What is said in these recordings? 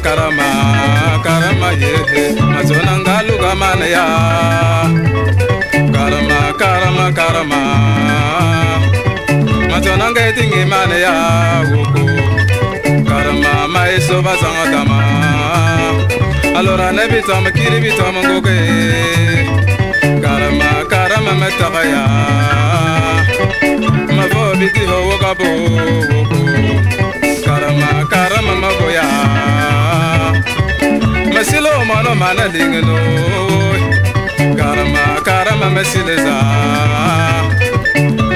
Karama karama ye mazona ngaluka mana ya karama karama karama mazona ngeti ngimane ya woko karama maeso bazanga tama alora ne bitama kiri bitama ngoke karama karama metaka ya mavo biti ho woka bo woko mana lingno karama karama mesileza.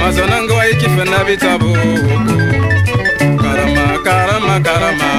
Mazonango aikifena vitabu karama karama karama.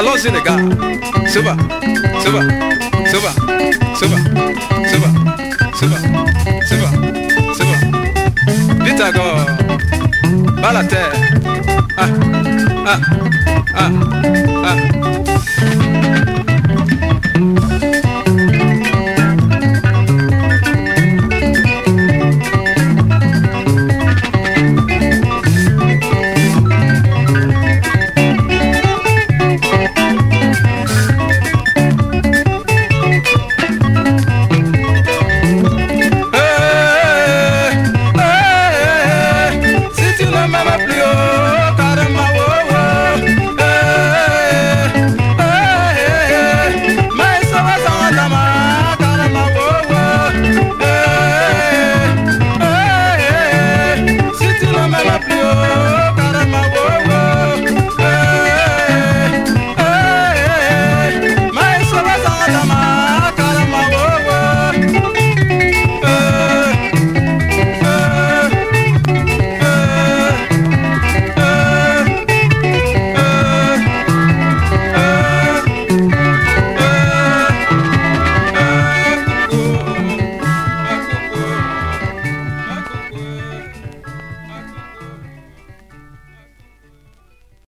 allons Sénégal. Ça va, ça va, ça va, ça va, ça va, ça va, ça va, ça va. Vite encore. Bas la terre. Ah, ah, ah, ah.